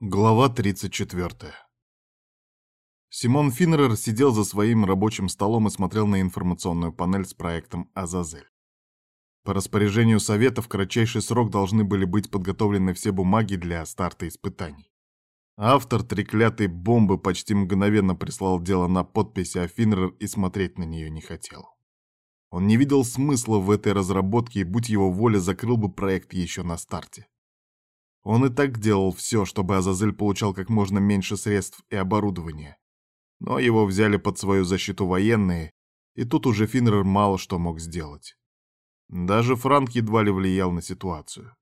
Глава 34. Симон Финнерер сидел за своим рабочим столом и смотрел на информационную панель с проектом «Азазель». По распоряжению Совета в кратчайший срок должны были быть подготовлены все бумаги для старта испытаний. Автор треклятой бомбы почти мгновенно прислал дело на подпись, а Финнерер и смотреть на нее не хотел. Он не видел смысла в этой разработке и, будь его воля, закрыл бы проект еще на старте. Он и так делал все, чтобы Азазель получал как можно меньше средств и оборудования. Но его взяли под свою защиту военные, и тут уже Финнер мало что мог сделать. Даже Франк едва ли влиял на ситуацию.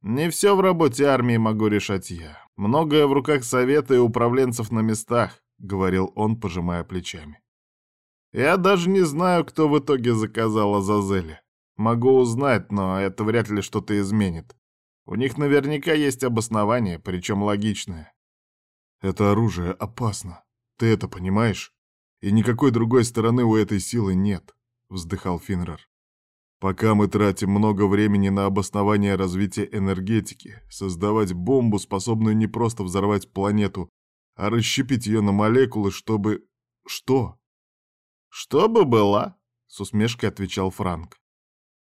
«Не все в работе армии могу решать я. Многое в руках совета и управленцев на местах», — говорил он, пожимая плечами. «Я даже не знаю, кто в итоге заказал Азазеля. Могу узнать, но это вряд ли что-то изменит. У них наверняка есть обоснование, причем логичное. Это оружие опасно. Ты это понимаешь? И никакой другой стороны у этой силы нет, вздыхал Финрар. Пока мы тратим много времени на обоснование развития энергетики, создавать бомбу, способную не просто взорвать планету, а расщепить ее на молекулы, чтобы... Что? Чтобы была, с усмешкой отвечал Франк.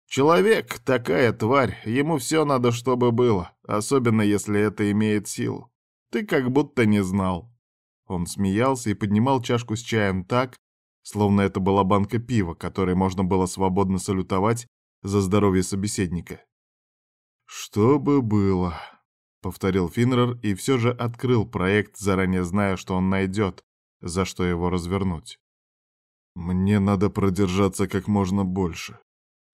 Человек — такая тварь, ему все надо, чтобы было, особенно если это имеет силу. Ты как будто не знал. Он смеялся и поднимал чашку с чаем так, словно это была банка пива, которой можно было свободно салютовать за здоровье собеседника. «Что бы было», — повторил Финнерер и все же открыл проект, заранее зная, что он найдет, за что его развернуть. «Мне надо продержаться как можно больше.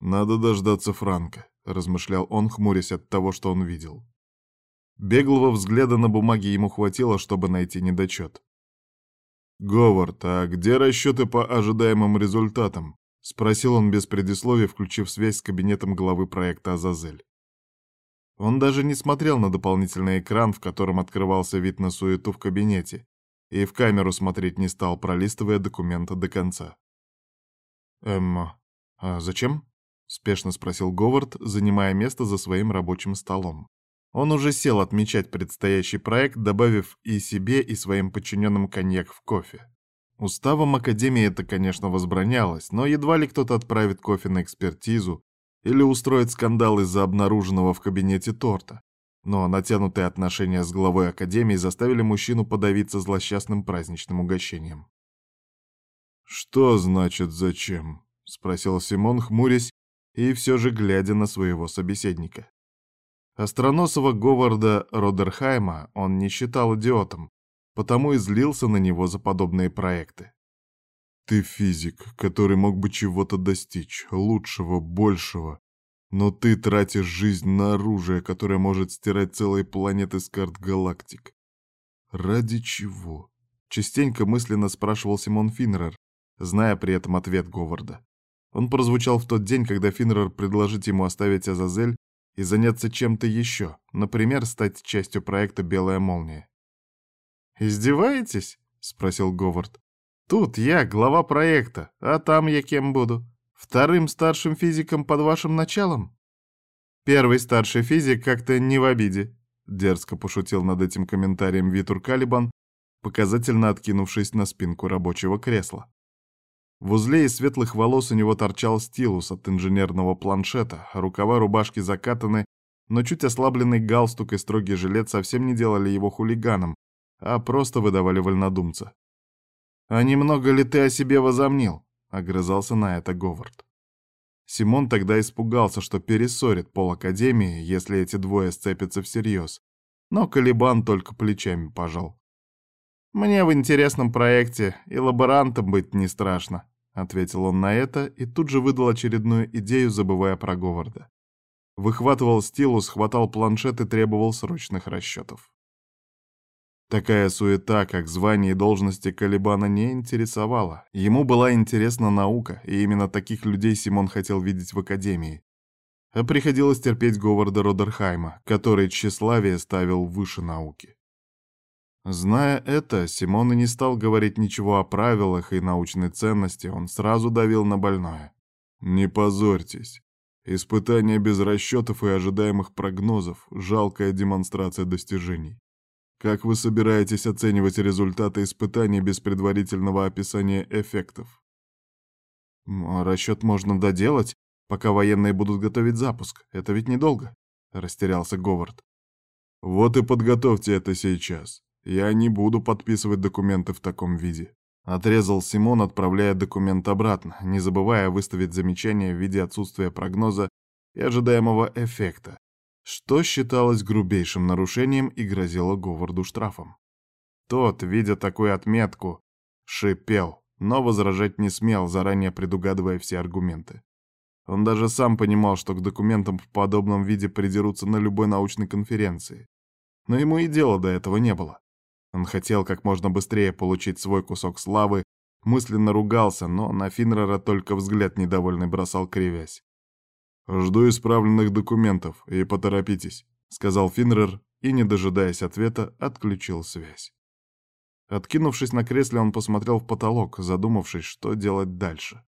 «Надо дождаться Франка», — размышлял он, хмурясь от того, что он видел. Беглого взгляда на бумаге ему хватило, чтобы найти недочет. «Говард, а где расчеты по ожидаемым результатам?» — спросил он без предисловия, включив связь с кабинетом главы проекта «Азазель». Он даже не смотрел на дополнительный экран, в котором открывался вид на суету в кабинете, и в камеру смотреть не стал, пролистывая документы до конца. «Эмма, а зачем?» — спешно спросил Говард, занимая место за своим рабочим столом. Он уже сел отмечать предстоящий проект, добавив и себе, и своим подчиненным коньяк в кофе. Уставом Академии это, конечно, возбранялось, но едва ли кто-то отправит кофе на экспертизу или устроит скандал из-за обнаруженного в кабинете торта. Но натянутые отношения с главой Академии заставили мужчину подавиться злосчастным праздничным угощением. «Что значит зачем?» — спросил Симон, хмурясь и все же глядя на своего собеседника. Остроносого Говарда Родерхайма он не считал идиотом, потому и злился на него за подобные проекты. «Ты физик, который мог бы чего-то достичь, лучшего, большего, но ты тратишь жизнь на оружие, которое может стирать целые планеты с карт галактик. Ради чего?» Частенько мысленно спрашивал Симон Финнерер, зная при этом ответ Говарда. Он прозвучал в тот день, когда Финнерер предложит ему оставить Азазель и заняться чем-то еще, например, стать частью проекта «Белая молния». «Издеваетесь?» — спросил Говард. «Тут я глава проекта, а там я кем буду? Вторым старшим физиком под вашим началом?» «Первый старший физик как-то не в обиде», — дерзко пошутил над этим комментарием Витур Калибан, показательно откинувшись на спинку рабочего кресла. В узле из светлых волос у него торчал стилус от инженерного планшета, рукава рубашки закатаны, но чуть ослабленный галстук и строгий жилет совсем не делали его хулиганом, а просто выдавали вольнодумца. «А немного ли ты о себе возомнил?» — огрызался на это Говард. Симон тогда испугался, что перессорит пол Академии, если эти двое сцепятся всерьез, но Калибан только плечами пожал. «Мне в интересном проекте и лаборантом быть не страшно», Ответил он на это и тут же выдал очередную идею, забывая про Говарда. Выхватывал стилус, хватал планшет и требовал срочных расчетов. Такая суета, как звание и должности Калибана, не интересовала. Ему была интересна наука, и именно таких людей Симон хотел видеть в Академии. А приходилось терпеть Говарда Родерхайма, который тщеславие ставил выше науки. Зная это, Симон и не стал говорить ничего о правилах и научной ценности, он сразу давил на больное. «Не позорьтесь. Испытание без расчетов и ожидаемых прогнозов — жалкая демонстрация достижений. Как вы собираетесь оценивать результаты испытаний без предварительного описания эффектов? Расчет можно доделать, пока военные будут готовить запуск. Это ведь недолго, — растерялся Говард. Вот и подготовьте это сейчас. Я не буду подписывать документы в таком виде. Отрезал Симон, отправляя документ обратно, не забывая выставить замечание в виде отсутствия прогноза и ожидаемого эффекта, что считалось грубейшим нарушением и грозило Говарду штрафом. Тот, видя такую отметку, шипел, но возражать не смел, заранее предугадывая все аргументы. Он даже сам понимал, что к документам в подобном виде придерутся на любой научной конференции. Но ему и дела до этого не было. Он хотел как можно быстрее получить свой кусок славы, мысленно ругался, но на Финнера только взгляд недовольный бросал кривясь. «Жду исправленных документов, и поторопитесь», — сказал Финнер и, не дожидаясь ответа, отключил связь. Откинувшись на кресле, он посмотрел в потолок, задумавшись, что делать дальше.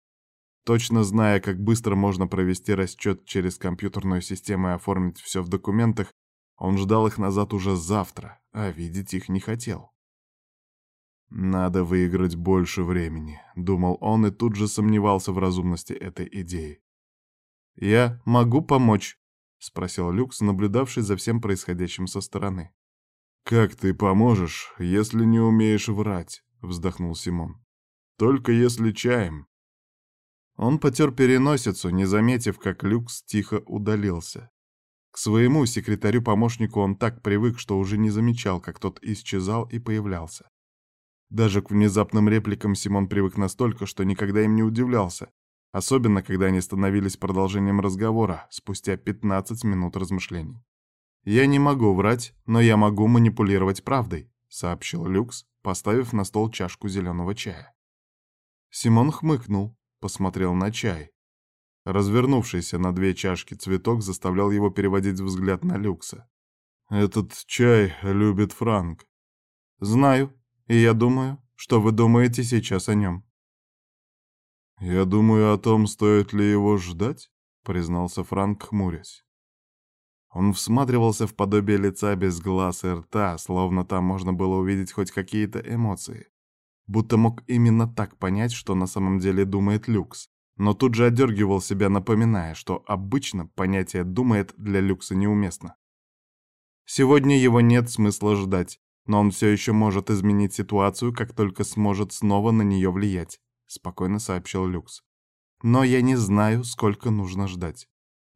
Точно зная, как быстро можно провести расчет через компьютерную систему и оформить все в документах, он ждал их назад уже завтра, а видеть их не хотел. «Надо выиграть больше времени», — думал он и тут же сомневался в разумности этой идеи. «Я могу помочь?» — спросил Люкс, наблюдавший за всем происходящим со стороны. «Как ты поможешь, если не умеешь врать?» — вздохнул Симон. «Только если чаем». Он потер переносицу, не заметив, как Люкс тихо удалился. К своему секретарю-помощнику он так привык, что уже не замечал, как тот исчезал и появлялся. Даже к внезапным репликам Симон привык настолько, что никогда им не удивлялся, особенно когда они становились продолжением разговора спустя 15 минут размышлений. «Я не могу врать, но я могу манипулировать правдой», — сообщил Люкс, поставив на стол чашку зеленого чая. Симон хмыкнул, посмотрел на чай. Развернувшийся на две чашки цветок заставлял его переводить взгляд на Люкса. «Этот чай любит Франк». «Знаю, и я думаю, что вы думаете сейчас о нем». «Я думаю о том, стоит ли его ждать», — признался Франк, хмурясь. Он всматривался в подобие лица без глаз и рта, словно там можно было увидеть хоть какие-то эмоции. Будто мог именно так понять, что на самом деле думает Люкс. Но тут же одергивал себя, напоминая, что обычно понятие «думает» для Люкса неуместно. Сегодня его нет смысла ждать, но он все еще может изменить ситуацию, как только сможет снова на нее влиять. — спокойно сообщил Люкс. «Но я не знаю, сколько нужно ждать».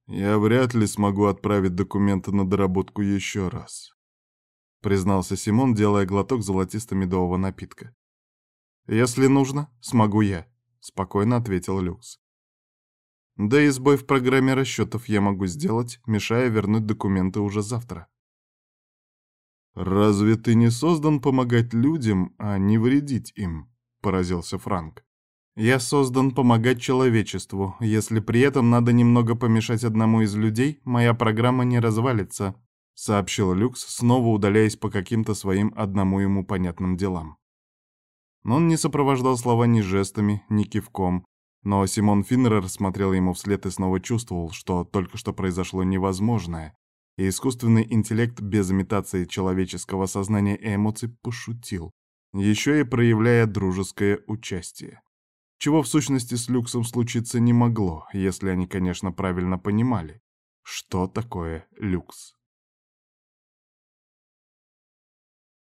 «Я вряд ли смогу отправить документы на доработку еще раз», — признался Симон, делая глоток золотисто-медового напитка. «Если нужно, смогу я», — спокойно ответил Люкс. «Да и сбой в программе расчетов я могу сделать, мешая вернуть документы уже завтра». «Разве ты не создан помогать людям, а не вредить им?» — поразился Франк. Я создан помогать человечеству. Если при этом надо немного помешать одному из людей, моя программа не развалится», — сообщил Люкс, снова удаляясь по каким-то своим одному ему понятным делам. Он не сопровождал слова ни жестами, ни кивком, но Симон Финнерер смотрел ему вслед и снова чувствовал, что только что произошло невозможное, и искусственный интеллект без имитации человеческого сознания и эмоций пошутил, еще и проявляя дружеское участие чего в сущности с люксом случиться не могло, если они, конечно, правильно понимали, что такое люкс.